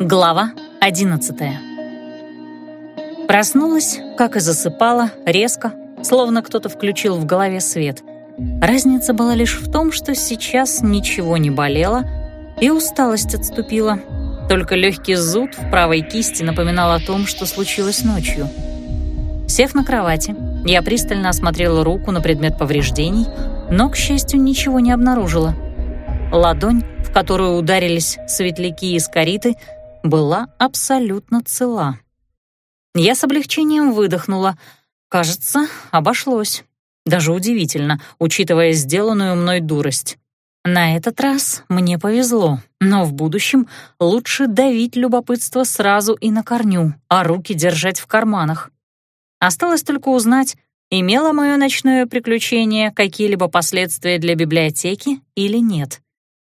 Глава 11 Проснулась, как и засыпала, резко, словно кто-то включил в голове свет. Разница была лишь в том, что сейчас ничего не болело, и усталость отступила. Только легкий зуд в правой кисти напоминал о том, что случилось ночью. Сев на кровати, я пристально осмотрела руку на предмет повреждений, но, к счастью, ничего не обнаружила. Ладонь, в которую ударились светляки из кориты, была абсолютно цела. Я с облегчением выдохнула. Кажется, обошлось. Даже удивительно, учитывая сделанную мной дурость. На этот раз мне повезло, но в будущем лучше давить любопытство сразу и на корню, а руки держать в карманах. Осталось только узнать, имело мое ночное приключение какие-либо последствия для библиотеки или нет.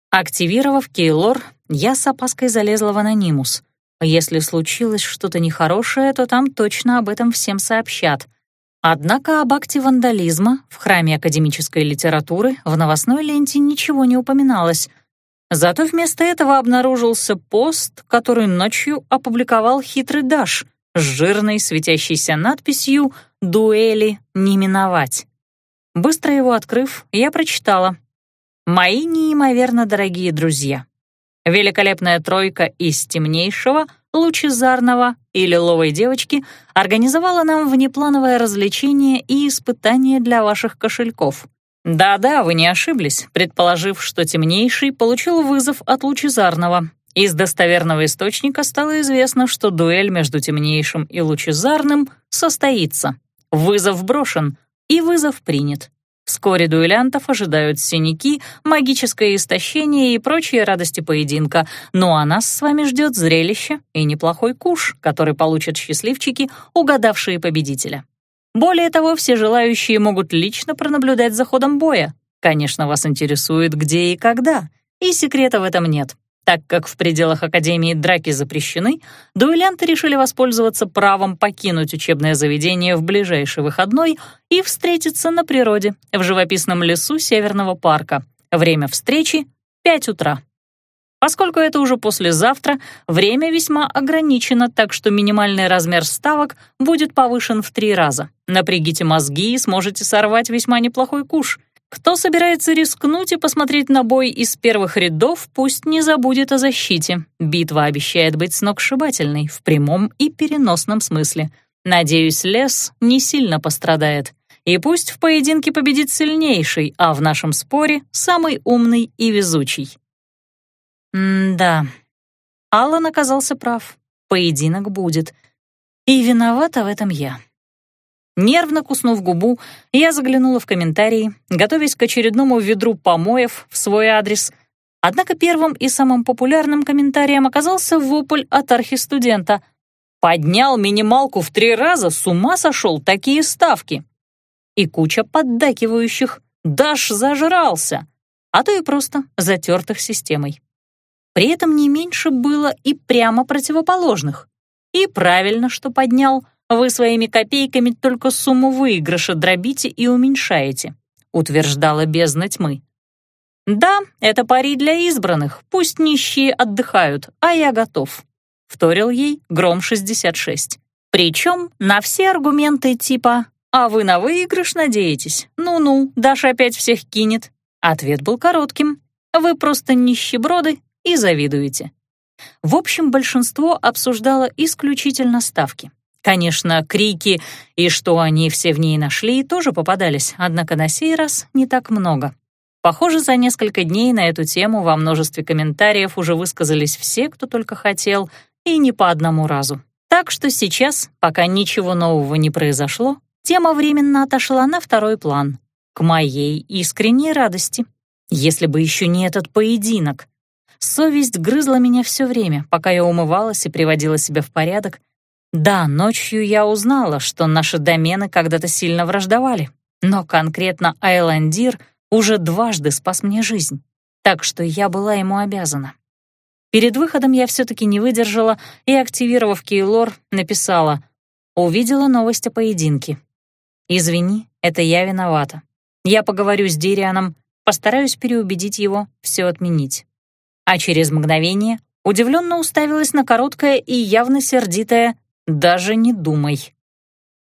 Активировав Кейлор, я с опаской залезла в анонимус. Если случилось что-то нехорошее, то там точно об этом всем сообщат. Однако об акте вандализма в храме академической литературы в новостной ленте ничего не упоминалось. Зато вместо этого обнаружился пост, который ночью опубликовал хитрый Даш с жирной светящейся надписью «Дуэли не миновать». Быстро его открыв, я прочитала Мои неимоверно дорогие друзья. Великолепная тройка из темнейшего, лучезарного и лиловой девочки организовала нам внеплановое развлечение и испытание для ваших кошельков. Да-да, вы не ошиблись, предположив, что темнейший получил вызов от лучезарного. Из достоверного источника стало известно, что дуэль между темнейшим и лучезарным состоится. Вызов брошен, и вызов принят. Вскоре дуэлянтов ожидают синяки, магическое истощение и прочие радости поединка, ну а нас с вами ждет зрелище и неплохой куш, который получат счастливчики, угадавшие победителя. Более того, все желающие могут лично пронаблюдать за ходом боя. Конечно, вас интересует, где и когда, и секрета в этом нет. Так как в пределах Академии драки запрещены, дуэлянты решили воспользоваться правом покинуть учебное заведение в ближайший выходной и встретиться на природе в живописном лесу Северного парка. Время встречи — 5 утра. Поскольку это уже послезавтра, время весьма ограничено, так что минимальный размер ставок будет повышен в три раза. Напрягите мозги и сможете сорвать весьма неплохой куш. Кто собирается рискнуть и посмотреть на бой из первых рядов, пусть не забудет о защите. Битва обещает быть сногсшибательной в прямом и переносном смысле. Надеюсь, лес не сильно пострадает. И пусть в поединке победит сильнейший, а в нашем споре — самый умный и везучий. М-да. Аллан оказался прав. Поединок будет. И виновата в этом я. Нервно куснув губу, я заглянула в комментарии, готовясь к очередному ведру помоев в свой адрес. Однако первым и самым популярным комментарием оказался вопль от архистудента. «Поднял минималку в три раза, с ума сошел, такие ставки!» И куча поддакивающих «Даш зажрался!» а то и просто затертых системой. При этом не меньше было и прямо противоположных. И правильно, что поднял — вы своими копейками только сумму выигрыша дробите и уменьшаете», — утверждала бездна тьмы. «Да, это пари для избранных, пусть нищие отдыхают, а я готов», — вторил ей Гром-66. Причем на все аргументы типа «А вы на выигрыш надеетесь? Ну-ну, Даша опять всех кинет». Ответ был коротким. «Вы просто нищеброды и завидуете». В общем, большинство обсуждало исключительно ставки. Конечно, крики и что они все в ней нашли тоже попадались, однако на сей раз не так много. Похоже, за несколько дней на эту тему во множестве комментариев уже высказались все, кто только хотел, и не по одному разу. Так что сейчас, пока ничего нового не произошло, тема временно отошла на второй план. К моей искренней радости. Если бы еще не этот поединок. Совесть грызла меня все время, пока я умывалась и приводила себя в порядок, да, ночью я узнала, что наши домены когда-то сильно враждовали, но конкретно Айландир уже дважды спас мне жизнь, так что я была ему обязана. Перед выходом я все-таки не выдержала и, активировав Кейлор, написала «Увидела новость о поединке. Извини, это я виновата. Я поговорю с Дирианом, постараюсь переубедить его все отменить». А через мгновение удивленно уставилась на короткое и явно сердитое «даже не думай».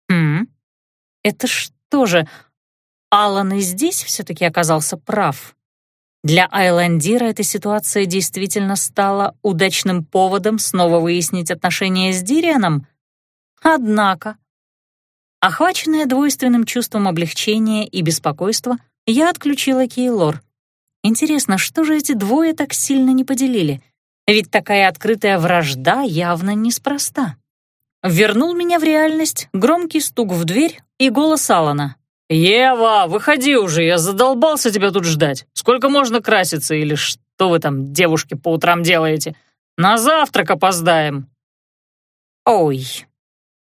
«Хм, это что же, Алан и здесь все-таки оказался прав?» Для Айландира эта ситуация действительно стала удачным поводом снова выяснить отношения с Дирианом? Однако, охваченная двойственным чувством облегчения и беспокойства, я отключила Кейлор. Интересно, что же эти двое так сильно не поделили? Ведь такая открытая вражда явно неспроста. Вернул меня в реальность громкий стук в дверь и голос Алана. «Ева, выходи уже, я задолбался тебя тут ждать. Сколько можно краситься или что вы там, девушки, по утрам делаете? На завтрак опоздаем». «Ой».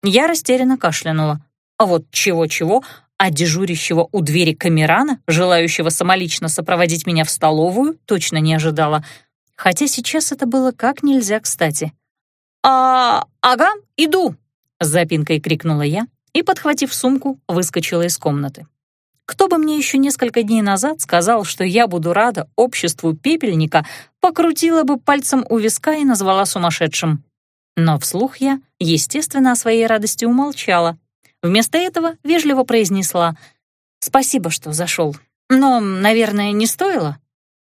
Я растерянно кашлянула. А вот чего-чего, а дежурящего у двери Камерана, желающего самолично сопроводить меня в столовую, точно не ожидала. Хотя сейчас это было как нельзя кстати. «А, ага, иду!» — с запинкой крикнула я, и, подхватив сумку, выскочила из комнаты. Кто бы мне еще несколько дней назад сказал, что я буду рада обществу пепельника, покрутила бы пальцем у виска и назвала сумасшедшим. Но вслух я, естественно, о своей радости умолчала. Вместо этого вежливо произнесла «Спасибо, что зашел. Но, наверное, не стоило?»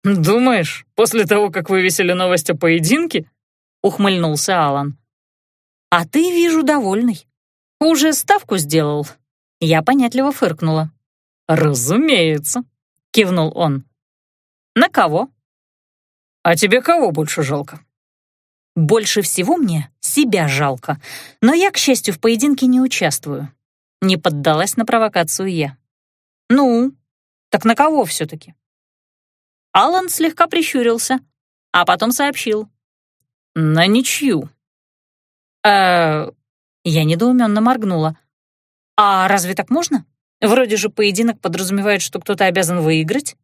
«Думаешь, после того, как вывесили новость о поединке?» — ухмыльнулся Алан. «А ты, вижу, довольный. «Уже ставку сделал?» Я понятливо фыркнула. «Разумеется», — кивнул он. «На кого?» «А тебе кого больше жалко?» «Больше всего мне себя жалко, но я, к счастью, в поединке не участвую». Не поддалась на провокацию я. «Ну, так на кого все-таки?» Алан слегка прищурился, а потом сообщил. «На ничью». «Э, я недоуменно моргнула. «А разве так можно? Вроде же поединок подразумевает, что кто-то обязан выиграть».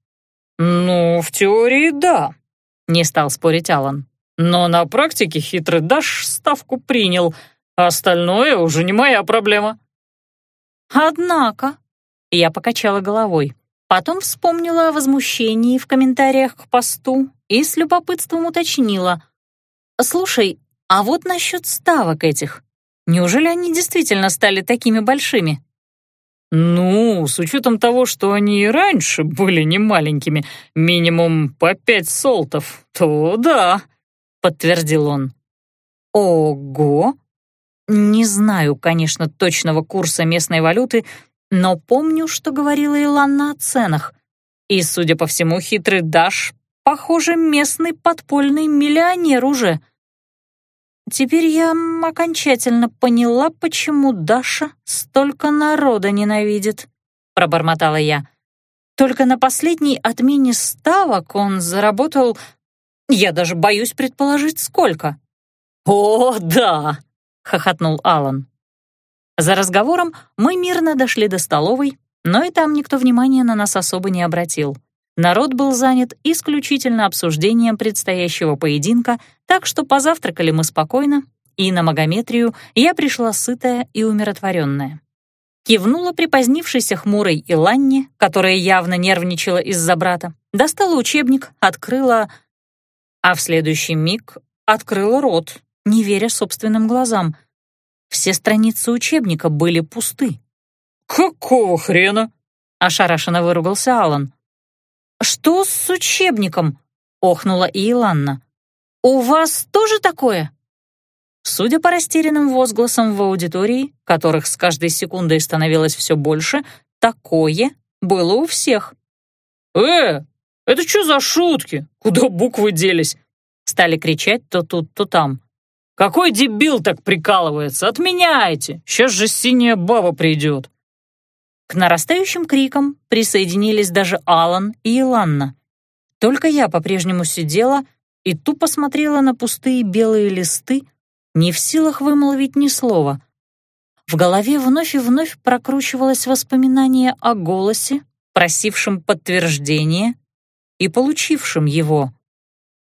«Ну, в теории, да», — не стал спорить Алан. «Но на практике хитрый Даш ставку принял, а остальное уже не моя проблема». «Однако», — я покачала головой, потом вспомнила о возмущении в комментариях к посту и с любопытством уточнила. «Слушай, а вот насчет ставок этих. Неужели они действительно стали такими большими? «Ну, с учетом того, что они и раньше были не маленькими, минимум по пять солтов, то да», — подтвердил он. «Ого!» Не знаю, конечно, точного курса местной валюты, но помню, что говорила Иланна о ценах. И, судя по всему, хитрый Даш, похоже, местный подпольный миллионер уже. Теперь я окончательно поняла, почему Даша столько народа ненавидит, пробормотала я. Только на последней отмене ставок он заработал... Я даже боюсь предположить, сколько. «О, да!» — хохотнул Алан. За разговором мы мирно дошли до столовой, но и там никто внимания на нас особо не обратил. Народ был занят исключительно обсуждением предстоящего поединка, так что позавтракали мы спокойно, и на магометрию я пришла сытая и умиротворенная. Кивнула припозднившейся хмурой Иланне, которая явно нервничала из-за брата, достала учебник, открыла... А в следующий миг открыла рот, не веря собственным глазам. Все страницы учебника были пусты. «Какого хрена?» — ошарашенно выругался Алан. «Что с учебником?» — охнула Иланна. «У вас тоже такое?» Судя по растерянным возгласам в аудитории, которых с каждой секундой становилось все больше, такое было у всех. «Э, это что за шутки? Куда буквы делись?» Стали кричать то тут, то там. «Какой дебил так прикалывается? Отменяйте! Сейчас же синяя баба придет!» К нарастающим крикам присоединились даже Алан и Иланна. Только я по-прежнему сидела и тупо смотрела на пустые белые листы, не в силах вымолвить ни слова. В голове вновь и вновь прокручивалось воспоминание о голосе, просившем подтверждения и получившем его.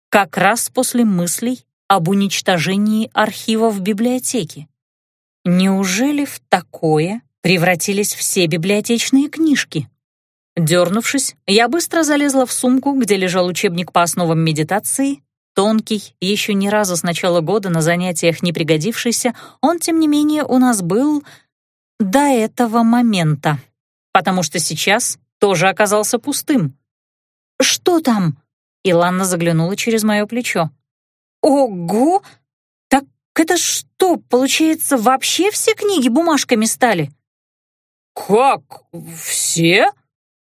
Как раз после мыслей об уничтожении архива в библиотеке. Неужели в такое превратились все библиотечные книжки. Дернувшись, я быстро залезла в сумку, где лежал учебник по основам медитации, Тонкий, еще ни разу с начала года на занятиях не пригодившийся, он, тем не менее, у нас был до этого момента, потому что сейчас тоже оказался пустым. «Что там?» — Иланна заглянула через мое плечо. «Ого! Так это что, получается, вообще все книги бумажками стали?» «Как? Все?»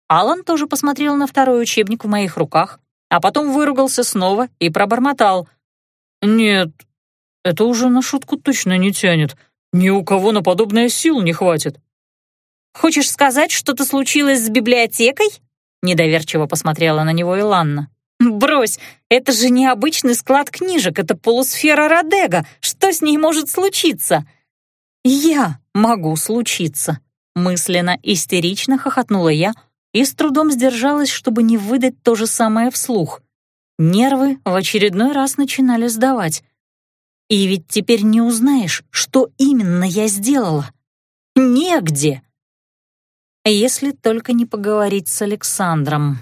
Алан тоже посмотрел на второй учебник в моих руках, а потом выругался снова и пробормотал. «Нет, это уже на шутку точно не тянет. Ни у кого на подобное сил не хватит». «Хочешь сказать, что-то случилось с библиотекой?» Недоверчиво посмотрела на него Иланна. «Брось, это же не обычный склад книжек, это полусфера Родега. Что с ней может случиться?» «Я могу случиться», — мысленно истерично хохотнула я, и с трудом сдержалась, чтобы не выдать то же самое вслух. Нервы в очередной раз начинали сдавать. И ведь теперь не узнаешь, что именно я сделала. Негде. Если только не поговорить с Александром.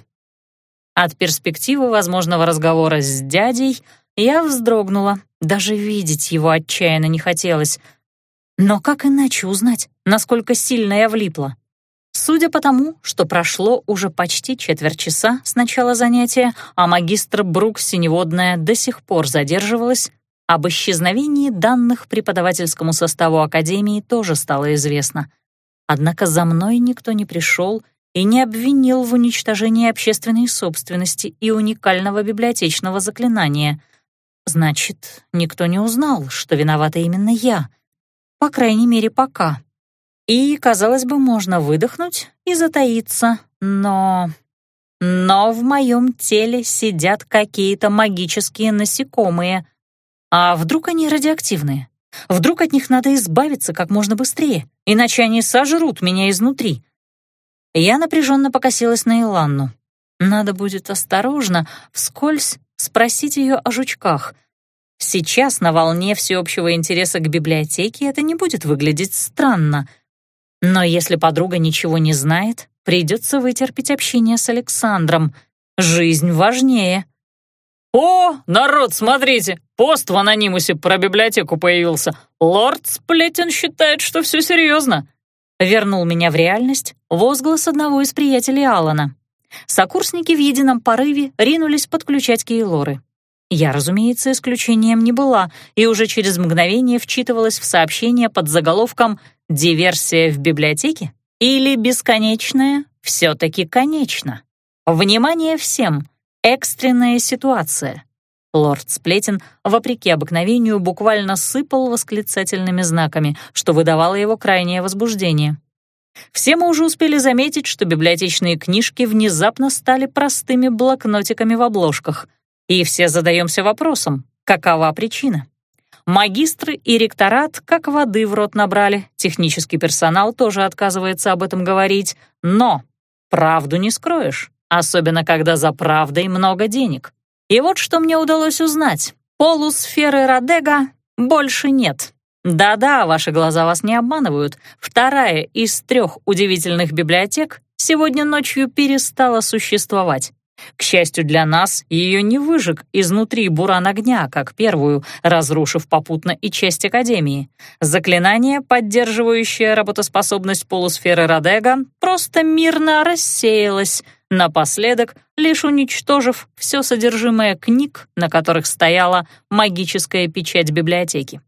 От перспективы возможного разговора с дядей я вздрогнула, даже видеть его отчаянно не хотелось. Но как иначе узнать, насколько сильно я влипла? Судя по тому, что прошло уже почти четверть часа с начала занятия, а магистр Брук Синеводная до сих пор задерживалась, об исчезновении данных преподавательскому составу Академии тоже стало известно. Однако за мной никто не пришел и не обвинил в уничтожении общественной собственности и уникального библиотечного заклинания. Значит, никто не узнал, что виновата именно я. По крайней мере, пока. И, казалось бы, можно выдохнуть и затаиться, но... Но в моем теле сидят какие-то магические насекомые. А вдруг они радиоактивные? Вдруг от них надо избавиться как можно быстрее, иначе они сожрут меня изнутри. Я напряженно покосилась на Иланну. Надо будет осторожно, вскользь спросить ее о жучках. Сейчас на волне всеобщего интереса к библиотеке это не будет выглядеть странно — но если подруга ничего не знает, придется вытерпеть общение с Александром. Жизнь важнее. «О, народ, смотрите, пост в анонимусе про библиотеку появился. Лорд Сплетен считает, что все серьезно». Вернул меня в реальность возглас одного из приятелей Алана. Сокурсники в едином порыве ринулись подключать Кейлоры. Я, разумеется, исключением не была, и уже через мгновение вчитывалась в сообщение под заголовком «Диверсия в библиотеке» или «Бесконечная все-таки конечно». Внимание всем! Экстренная ситуация. Лорд Сплетен, вопреки обыкновению, буквально сыпал восклицательными знаками, что выдавало его крайнее возбуждение. Все мы уже успели заметить, что библиотечные книжки внезапно стали простыми блокнотиками в обложках — и все задаемся вопросом, какова причина? Магистры и ректорат как воды в рот набрали, технический персонал тоже отказывается об этом говорить, но правду не скроешь, особенно когда за правдой много денег. И вот что мне удалось узнать. Полусферы Родега больше нет. Да-да, ваши глаза вас не обманывают. Вторая из трех удивительных библиотек сегодня ночью перестала существовать. К счастью для нас, ее не выжег изнутри буран огня, как первую, разрушив попутно и часть Академии. Заклинание, поддерживающее работоспособность полусферы Родега, просто мирно рассеялось, напоследок лишь уничтожив все содержимое книг, на которых стояла магическая печать библиотеки.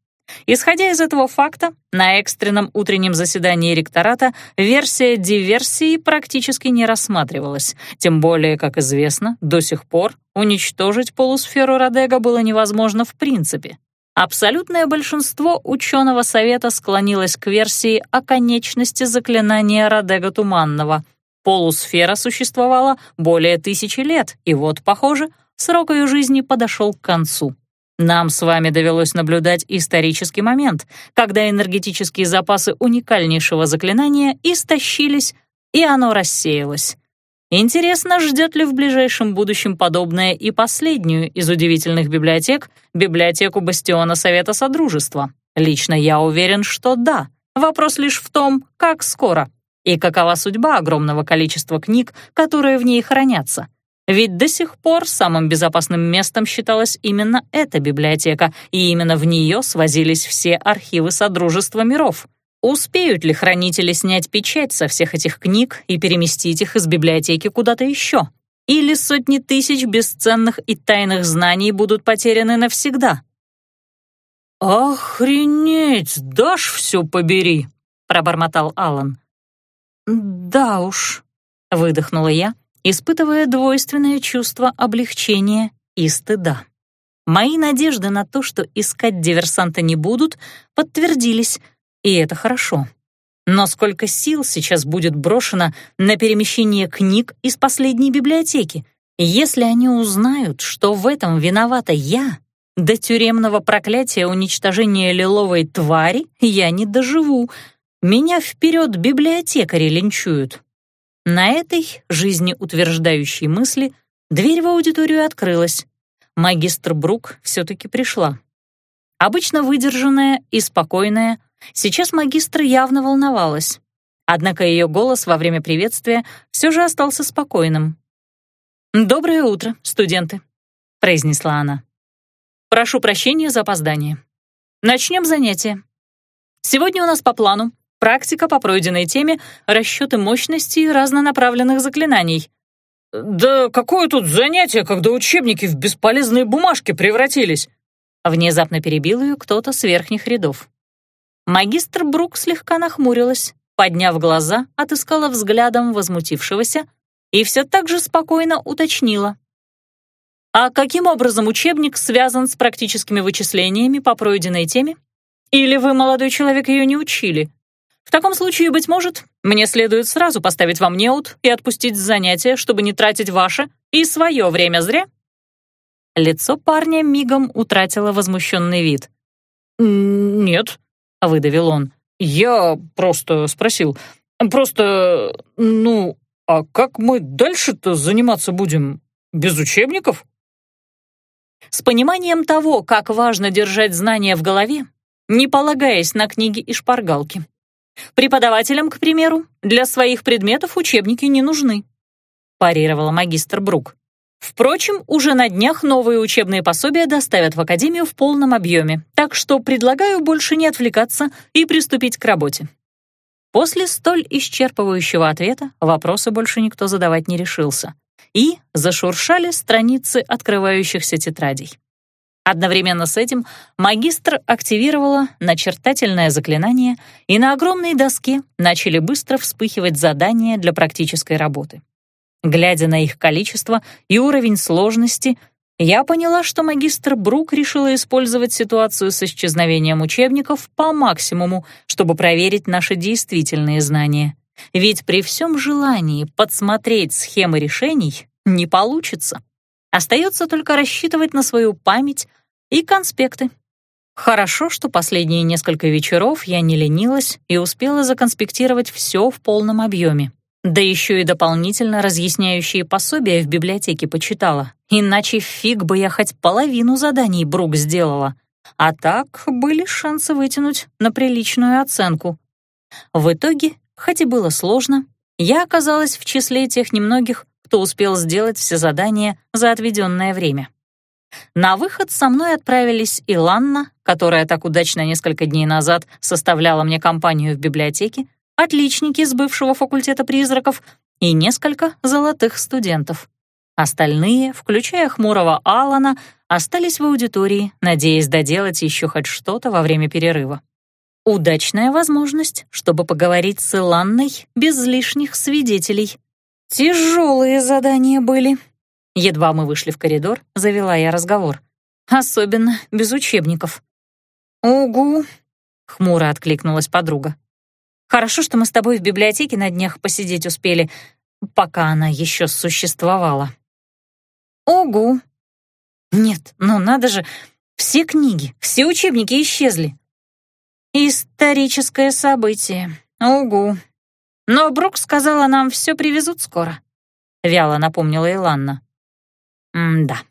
Исходя из этого факта, на экстренном утреннем заседании ректората версия диверсии практически не рассматривалась, тем более, как известно, до сих пор уничтожить полусферу Родега было невозможно в принципе. Абсолютное большинство ученого совета склонилось к версии о конечности заклинания Родега Туманного. Полусфера существовала более тысячи лет, и вот, похоже, срок ее жизни подошел к концу. Нам с вами довелось наблюдать исторический момент, когда энергетические запасы уникальнейшего заклинания истощились, и оно рассеялось. Интересно, ждет ли в ближайшем будущем подобное и последнюю из удивительных библиотек, библиотеку Бастиона Совета Содружества? Лично я уверен, что да. Вопрос лишь в том, как скоро и какова судьба огромного количества книг, которые в ней хранятся. Ведь до сих пор самым безопасным местом считалась именно эта библиотека, и именно в нее свозились все архивы Содружества миров. Успеют ли хранители снять печать со всех этих книг и переместить их из библиотеки куда-то еще? Или сотни тысяч бесценных и тайных знаний будут потеряны навсегда? «Охренеть, дашь все побери!» — пробормотал Алан. «Да уж», — выдохнула я, испытывая двойственное чувство облегчения и стыда. Мои надежды на то, что искать диверсанта не будут, подтвердились, и это хорошо. Но сколько сил сейчас будет брошено на перемещение книг из последней библиотеки? Если они узнают, что в этом виновата я, до тюремного проклятия уничтожения лиловой твари я не доживу. Меня вперед библиотекари линчуют. На этой жизнеутверждающей мысли дверь в аудиторию открылась. Магистр Брук все-таки пришла. Обычно выдержанная и спокойная, сейчас магистр явно волновалась. Однако ее голос во время приветствия все же остался спокойным. «Доброе утро, студенты», — произнесла она. «Прошу прощения за опоздание. Начнем занятие. Сегодня у нас по плану Практика по пройденной теме расчеты мощности разнонаправленных заклинаний. «Да какое тут занятие, когда учебники в бесполезные бумажки превратились?» Внезапно перебил ее кто-то с верхних рядов. Магистр Брук слегка нахмурилась, подняв глаза, отыскала взглядом возмутившегося и все так же спокойно уточнила. «А каким образом учебник связан с практическими вычислениями по пройденной теме? Или вы, молодой человек, ее не учили?» В таком случае, быть может, мне следует сразу поставить вам неуд и отпустить с занятия, чтобы не тратить ваше и свое время зря?» Лицо парня мигом утратило возмущенный вид. «Нет», — выдавил он, — «я просто спросил. Просто, ну, а как мы дальше-то заниматься будем? Без учебников?» С пониманием того, как важно держать знания в голове, не полагаясь на книги и шпаргалки, Преподавателям, к примеру, для своих предметов учебники не нужны», — парировала магистр Брук. «Впрочем, уже на днях новые учебные пособия доставят в Академию в полном объеме, так что предлагаю больше не отвлекаться и приступить к работе». После столь исчерпывающего ответа вопросы больше никто задавать не решился. И зашуршали страницы открывающихся тетрадей. Одновременно с этим магистр активировала начертательное заклинание, и на огромной доске начали быстро вспыхивать задания для практической работы. Глядя на их количество и уровень сложности, я поняла, что магистр Брук решила использовать ситуацию с исчезновением учебников по максимуму, чтобы проверить наши действительные знания. Ведь при всем желании подсмотреть схемы решений не получится. Остается только рассчитывать на свою память и конспекты. Хорошо, что последние несколько вечеров я не ленилась и успела законспектировать все в полном объеме. Да еще и дополнительно разъясняющие пособия в библиотеке почитала. Иначе фиг бы я хоть половину заданий Брук сделала. А так были шансы вытянуть на приличную оценку. В итоге, хоть и было сложно, я оказалась в числе тех немногих, кто успел сделать все задания за отведенное время. На выход со мной отправились Иланна, которая так удачно несколько дней назад составляла мне компанию в библиотеке, отличники с бывшего факультета призраков и несколько золотых студентов. Остальные, включая хмурого Алана, остались в аудитории, надеясь доделать еще хоть что-то во время перерыва. Удачная возможность, чтобы поговорить с Иланной без лишних свидетелей. Тяжелые задания были, Едва мы вышли в коридор, завела я разговор. Особенно без учебников. «Угу», — хмуро откликнулась подруга. «Хорошо, что мы с тобой в библиотеке на днях посидеть успели, пока она еще существовала». «Угу». «Нет, ну надо же, все книги, все учебники исчезли». «Историческое событие. Угу. Но Брук сказала, нам все привезут скоро», — вяло напомнила Иланна. М-да.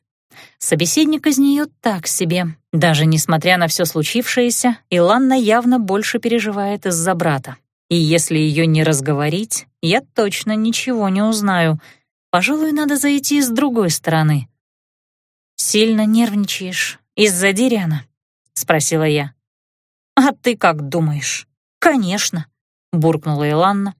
Собеседник из нее так себе. Даже несмотря на все случившееся, Иланна явно больше переживает из-за брата. И если ее не разговорить, я точно ничего не узнаю. пожалуй, надо зайти с другой стороны. «Сильно нервничаешь из-за Дириана?» — спросила я. «А ты как думаешь?» «Конечно», — буркнула Иланна,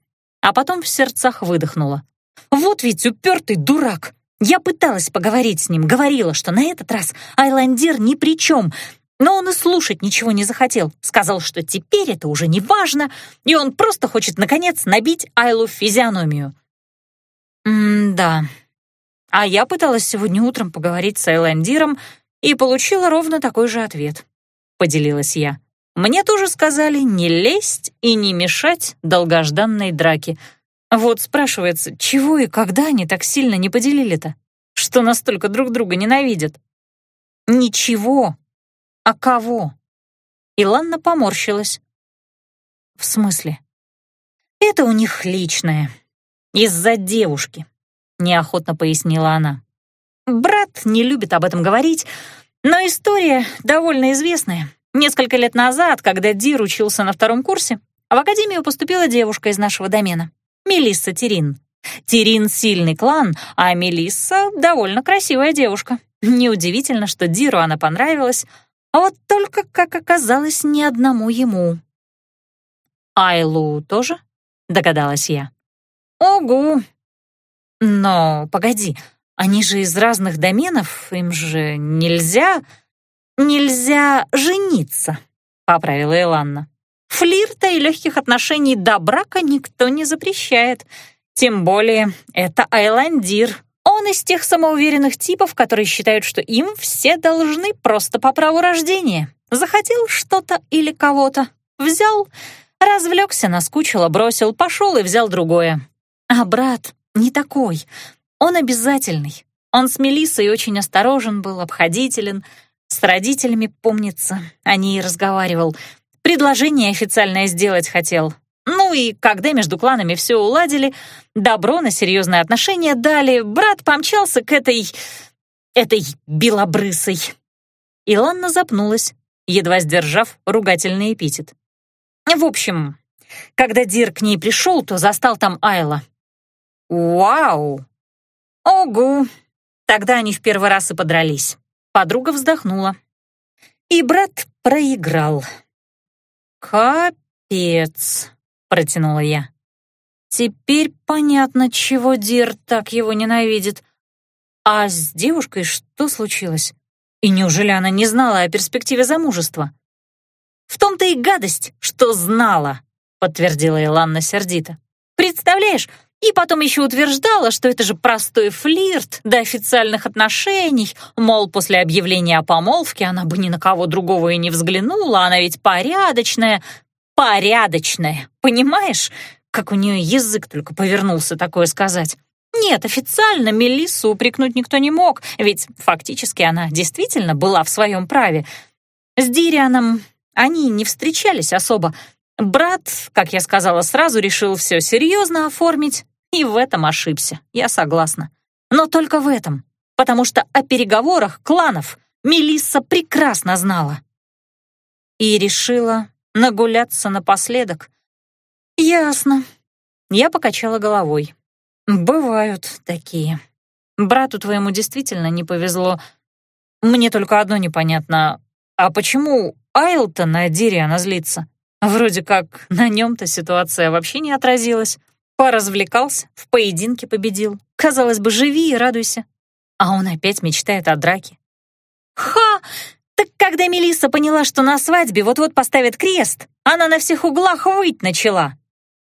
а потом в сердцах выдохнула. «Вот ведь упертый дурак! Я пыталась поговорить с ним, говорила, что на этот раз Айландир ни при чем, но он и слушать ничего не захотел. Сказал, что теперь это уже не важно, и он просто хочет, наконец, набить Айлу физиономию. М-да. А я пыталась сегодня утром поговорить с Айландиром и получила ровно такой же ответ. Поделилась я. Мне тоже сказали не лезть и не мешать долгожданной драке. Вот спрашивается, чего и когда они так сильно не поделили-то? Что настолько друг друга ненавидят? Ничего. А кого? Иланна поморщилась. В смысле? Это у них личное. Из-за девушки, неохотно пояснила она. Брат не любит об этом говорить, но история довольно известная. Несколько лет назад, когда Дир учился на втором курсе, в академию поступила девушка из нашего домена, Мелисса Терин. Терин — сильный клан, а Мелисса — довольно красивая девушка. Неудивительно, что Диру она понравилась, а вот только, как оказалось, ни одному ему. «Айлу тоже?» — догадалась я. «Огу!» «Но, погоди, они же из разных доменов, им же нельзя...» «Нельзя жениться», — поправила Иланна. «Флирта и легких отношений до брака никто не запрещает. Тем более это Айландир. Он из тех самоуверенных типов, которые считают, что им все должны просто по праву рождения. Захотел что-то или кого-то, взял, развлекся, наскучило, бросил, пошел и взял другое. А брат не такой. Он обязательный. Он с Мелиссой очень осторожен был, обходителен, с родителями, помнится, о ней разговаривал. Предложение официальное сделать хотел. Ну и когда между кланами все уладили, добро на серьезные отношения дали, брат помчался к этой... этой белобрысой. Иланна запнулась, едва сдержав ругательный эпитет. В общем, когда Дир к ней пришел, то застал там Айла. «Вау! Ого!» Тогда они в первый раз и подрались. Подруга вздохнула. И брат проиграл. «Капец», — протянула я. «Теперь понятно, чего Дир так его ненавидит. А с девушкой что случилось? И неужели она не знала о перспективе замужества?» «В том-то и гадость, что знала», — подтвердила Иланна сердито. «Представляешь, и потом еще утверждала, что это же простой флирт до официальных отношений, мол, после объявления о помолвке она бы ни на кого другого и не взглянула, она ведь порядочная. Порядочная, понимаешь? Как у нее язык только повернулся такое сказать. Нет, официально Мелиссу упрекнуть никто не мог, ведь фактически она действительно была в своем праве. С Дирианом они не встречались особо, Брат, как я сказала сразу, решил все серьезно оформить, и в этом ошибся, я согласна. Но только в этом, потому что о переговорах кланов Мелисса прекрасно знала. И решила нагуляться напоследок. Ясно. Я покачала головой. Бывают такие. Брату твоему действительно не повезло. Мне только одно непонятно. А почему Айлтон на Дириана злится? Вроде как на нем-то ситуация вообще не отразилась. Поразвлекался, в поединке победил. Казалось бы, живи и радуйся. А он опять мечтает о драке. «Ха! Так когда Мелисса поняла, что на свадьбе вот-вот поставят крест, она на всех углах выть начала!»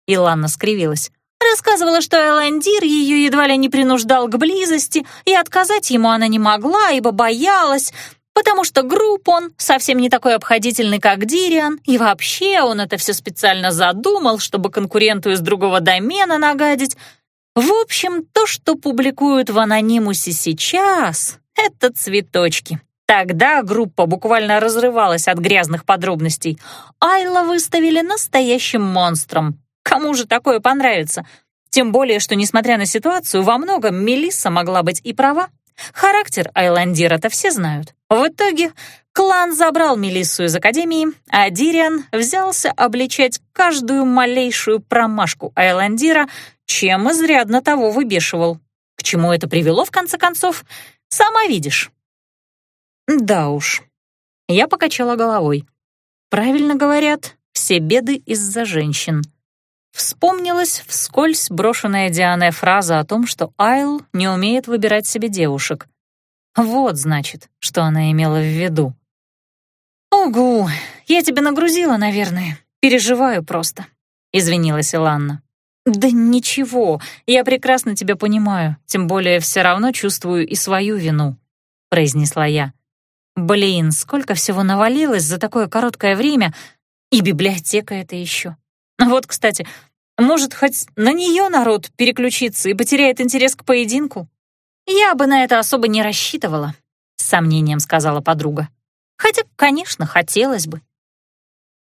Иланна скривилась. Рассказывала, что Эландир ее едва ли не принуждал к близости, и отказать ему она не могла, ибо боялась, потому что групп он совсем не такой обходительный, как Дириан, и вообще он это все специально задумал, чтобы конкуренту из другого домена нагадить. В общем, то, что публикуют в анонимусе сейчас, это цветочки. Тогда группа буквально разрывалась от грязных подробностей. Айла выставили настоящим монстром. Кому же такое понравится? Тем более, что, несмотря на ситуацию, во многом Мелисса могла быть и права. Характер Айландира-то все знают. В итоге клан забрал Мелиссу из Академии, а Дириан взялся обличать каждую малейшую промашку Айландира, чем изрядно того выбешивал. К чему это привело, в конце концов, сама видишь. Да уж. Я покачала головой. Правильно говорят, все беды из-за женщин. Вспомнилась вскользь брошенная Дианой фраза о том, что Айл не умеет выбирать себе девушек. Вот, значит, что она имела в виду. «Угу, я тебя нагрузила, наверное. Переживаю просто», — извинилась Иланна. «Да ничего, я прекрасно тебя понимаю, тем более все равно чувствую и свою вину», — произнесла я. «Блин, сколько всего навалилось за такое короткое время, и библиотека это еще. Вот, кстати, может, хоть на нее народ переключится и потеряет интерес к поединку?» «Я бы на это особо не рассчитывала», — с сомнением сказала подруга. «Хотя, конечно, хотелось бы».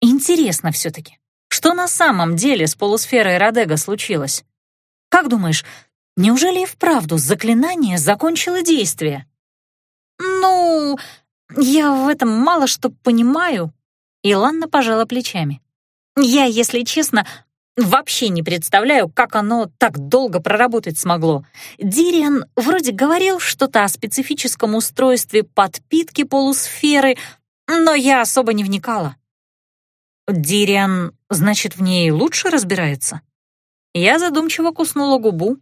Интересно все-таки, что на самом деле с полусферой Родега случилось? Как думаешь, неужели и вправду заклинание закончило действие? Ну, я в этом мало что понимаю. Иланна пожала плечами. Я, если честно, вообще не представляю, как оно так долго проработать смогло. Дириан вроде говорил что-то о специфическом устройстве подпитки полусферы, но я особо не вникала. Дириан, значит, в ней лучше разбирается? Я задумчиво куснула губу,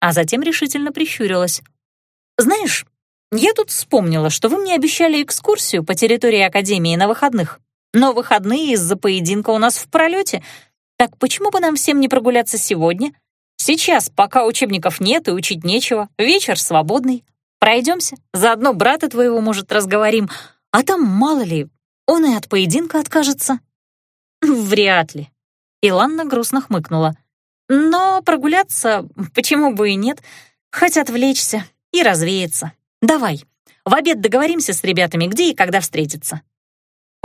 а затем решительно прищурилась. «Знаешь, я тут вспомнила, что вы мне обещали экскурсию по территории Академии на выходных. Но выходные из-за поединка у нас в пролете. Так почему бы нам всем не прогуляться сегодня? Сейчас, пока учебников нет и учить нечего, вечер свободный. Пройдемся, заодно брата твоего, может, разговорим. А там, мало ли, он и от поединка откажется». «Вряд ли». Иланна грустно хмыкнула. «Но прогуляться, почему бы и нет, хоть отвлечься и развеяться. Давай, в обед договоримся с ребятами, где и когда встретиться».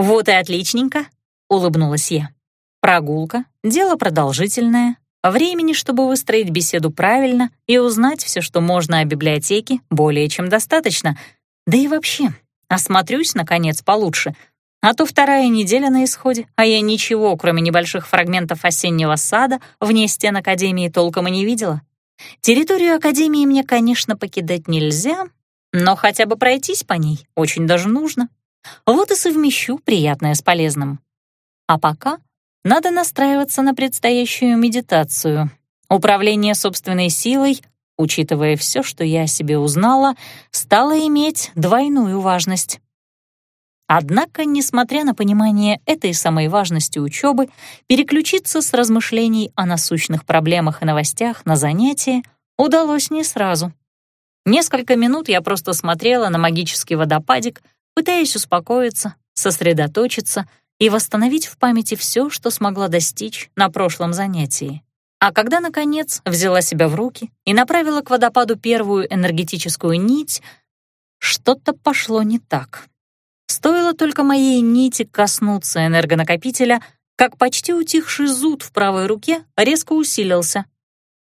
«Вот и отличненько», — улыбнулась я. «Прогулка — дело продолжительное, времени, чтобы выстроить беседу правильно и узнать все, что можно о библиотеке, более чем достаточно. Да и вообще, осмотрюсь, наконец, получше — а то вторая неделя на исходе, а я ничего, кроме небольших фрагментов осеннего сада, вне стен Академии толком и не видела. Территорию Академии мне, конечно, покидать нельзя, но хотя бы пройтись по ней очень даже нужно. Вот и совмещу приятное с полезным. А пока надо настраиваться на предстоящую медитацию. Управление собственной силой, учитывая все, что я о себе узнала, стало иметь двойную важность. Однако, несмотря на понимание этой самой важности учебы, переключиться с размышлений о насущных проблемах и новостях на занятия удалось не сразу. Несколько минут я просто смотрела на магический водопадик, пытаясь успокоиться, сосредоточиться и восстановить в памяти все, что смогла достичь на прошлом занятии. А когда, наконец, взяла себя в руки и направила к водопаду первую энергетическую нить, что-то пошло не так. Стоило только моей нити коснуться энергонакопителя, как почти утихший зуд в правой руке резко усилился.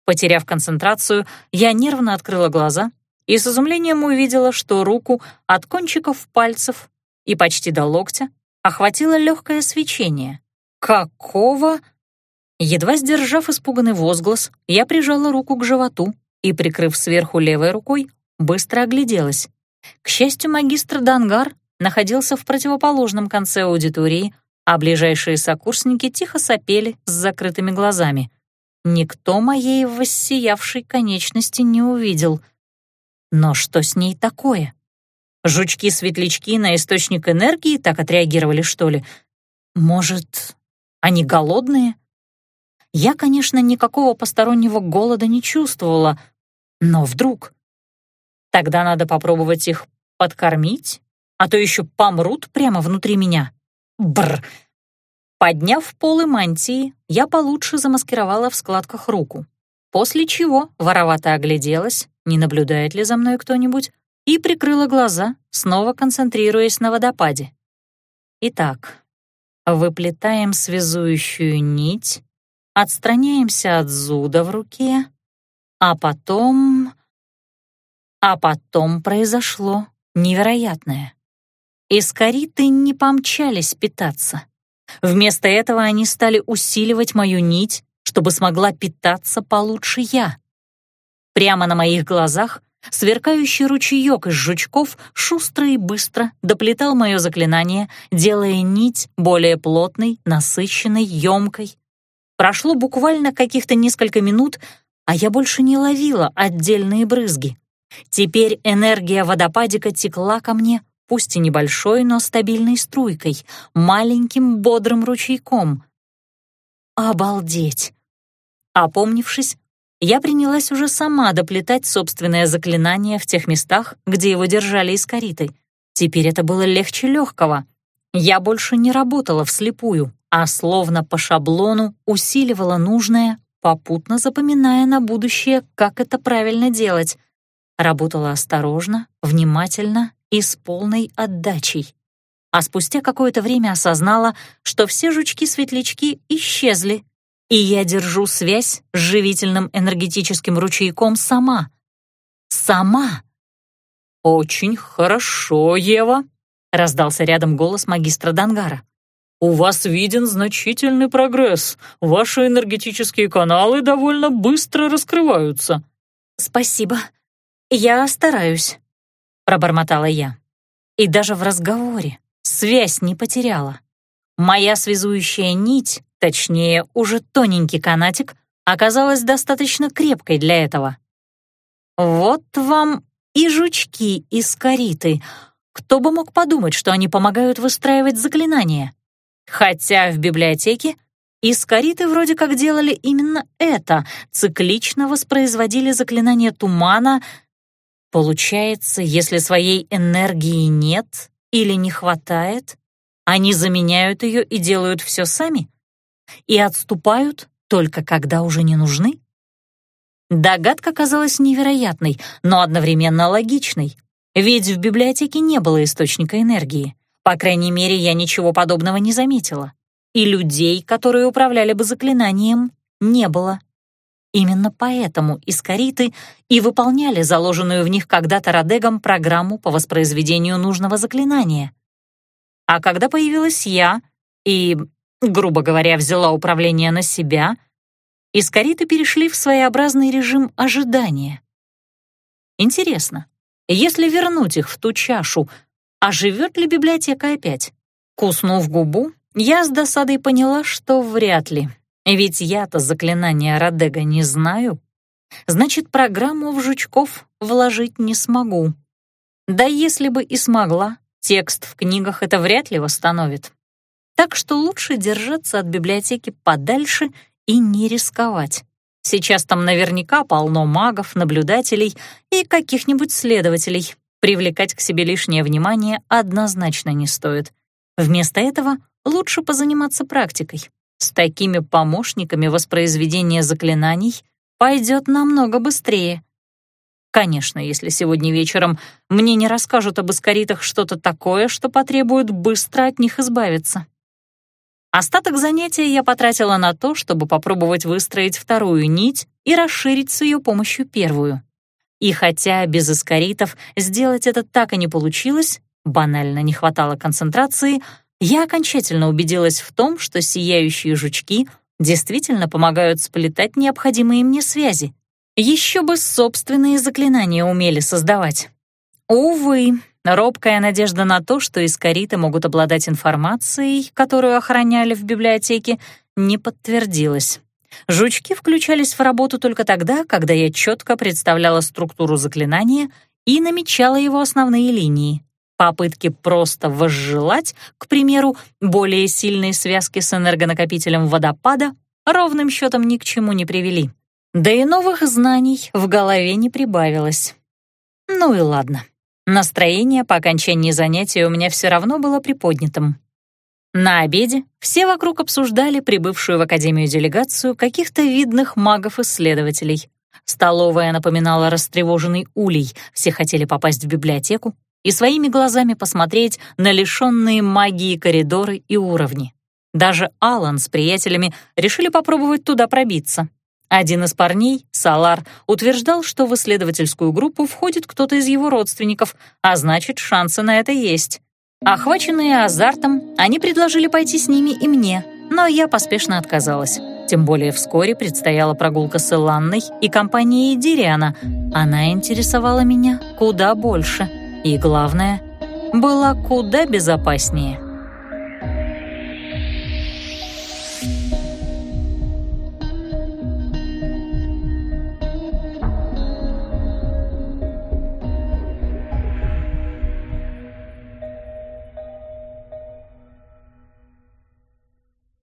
Потеряв концентрацию, я нервно открыла глаза и с изумлением увидела, что руку от кончиков пальцев и почти до локтя охватило легкое свечение. «Какого?» Едва сдержав испуганный возглас, я прижала руку к животу и, прикрыв сверху левой рукой, быстро огляделась. К счастью, магистр Дангар находился в противоположном конце аудитории, а ближайшие сокурсники тихо сопели с закрытыми глазами. Никто моей воссиявшей конечности не увидел. Но что с ней такое? Жучки-светлячки на источник энергии так отреагировали, что ли? Может, они голодные? Я, конечно, никакого постороннего голода не чувствовала, но вдруг... Тогда надо попробовать их подкормить а то еще помрут прямо внутри меня. Бр. Подняв полы мантии, я получше замаскировала в складках руку, после чего воровато огляделась, не наблюдает ли за мной кто-нибудь, и прикрыла глаза, снова концентрируясь на водопаде. Итак, выплетаем связующую нить, отстраняемся от зуда в руке, а потом... А потом произошло невероятное. Искариты не помчались питаться. Вместо этого они стали усиливать мою нить, чтобы смогла питаться получше я. Прямо на моих глазах сверкающий ручеек из жучков шустро и быстро доплетал мое заклинание, делая нить более плотной, насыщенной, емкой. Прошло буквально каких-то несколько минут, а я больше не ловила отдельные брызги. Теперь энергия водопадика текла ко мне, пусть и небольшой, но стабильной струйкой, маленьким бодрым ручейком. Обалдеть! Опомнившись, я принялась уже сама доплетать собственное заклинание в тех местах, где его держали искоритой. Теперь это было легче легкого. Я больше не работала вслепую, а словно по шаблону усиливала нужное, попутно запоминая на будущее, как это правильно делать. Работала осторожно, внимательно и с полной отдачей. А спустя какое-то время осознала, что все жучки-светлячки исчезли, и я держу связь с живительным энергетическим ручейком сама. Сама. «Очень хорошо, Ева», — раздался рядом голос магистра Дангара. «У вас виден значительный прогресс. Ваши энергетические каналы довольно быстро раскрываются». «Спасибо. Я стараюсь», — пробормотала я. И даже в разговоре связь не потеряла. Моя связующая нить точнее, уже тоненький канатик, оказалась достаточно крепкой для этого. Вот вам и жучки из кориты. Кто бы мог подумать, что они помогают выстраивать заклинания? Хотя в библиотеке искориты вроде как делали именно это, циклично воспроизводили заклинания тумана. Получается, если своей энергии нет или не хватает, они заменяют ее и делают все сами? И отступают только когда уже не нужны? Догадка казалась невероятной, но одновременно логичной, ведь в библиотеке не было источника энергии. По крайней мере, я ничего подобного не заметила. И людей, которые управляли бы заклинанием, не было. Именно поэтому искориты и выполняли заложенную в них когда-то Радегом программу по воспроизведению нужного заклинания. А когда появилась я и грубо говоря, взяла управление на себя, искориты перешли в своеобразный режим ожидания. Интересно, если вернуть их в ту чашу, оживет ли библиотека опять? Куснув губу, я с досадой поняла, что вряд ли, ведь я-то заклинания Радега не знаю. Значит, программу в жучков вложить не смогу. Да если бы и смогла, текст в книгах это вряд ли восстановит так что лучше держаться от библиотеки подальше и не рисковать. Сейчас там наверняка полно магов, наблюдателей и каких-нибудь следователей. Привлекать к себе лишнее внимание однозначно не стоит. Вместо этого лучше позаниматься практикой. С такими помощниками воспроизведение заклинаний пойдет намного быстрее. Конечно, если сегодня вечером мне не расскажут об искоритах что-то такое, что потребует быстро от них избавиться. Остаток занятия я потратила на то, чтобы попробовать выстроить вторую нить и расширить с ее помощью первую. И хотя без эскоритов сделать это так и не получилось, банально не хватало концентрации, я окончательно убедилась в том, что сияющие жучки действительно помогают сплетать необходимые мне связи. Еще бы собственные заклинания умели создавать. Увы, Робкая надежда на то, что искориты могут обладать информацией, которую охраняли в библиотеке, не подтвердилась. Жучки включались в работу только тогда, когда я четко представляла структуру заклинания и намечала его основные линии. Попытки просто возжелать, к примеру, более сильные связки с энергонакопителем водопада ровным счетом ни к чему не привели. Да и новых знаний в голове не прибавилось. Ну и ладно. Настроение по окончании занятия у меня все равно было приподнятым. На обеде все вокруг обсуждали прибывшую в Академию делегацию каких-то видных магов-исследователей. Столовая напоминала растревоженный улей, все хотели попасть в библиотеку и своими глазами посмотреть на лишенные магии коридоры и уровни. Даже Алан с приятелями решили попробовать туда пробиться. Один из парней, Салар, утверждал, что в исследовательскую группу входит кто-то из его родственников, а значит, шансы на это есть. Охваченные азартом, они предложили пойти с ними и мне, но я поспешно отказалась. Тем более вскоре предстояла прогулка с Иланной и компанией Дириана. Она интересовала меня куда больше. И главное, была куда безопаснее.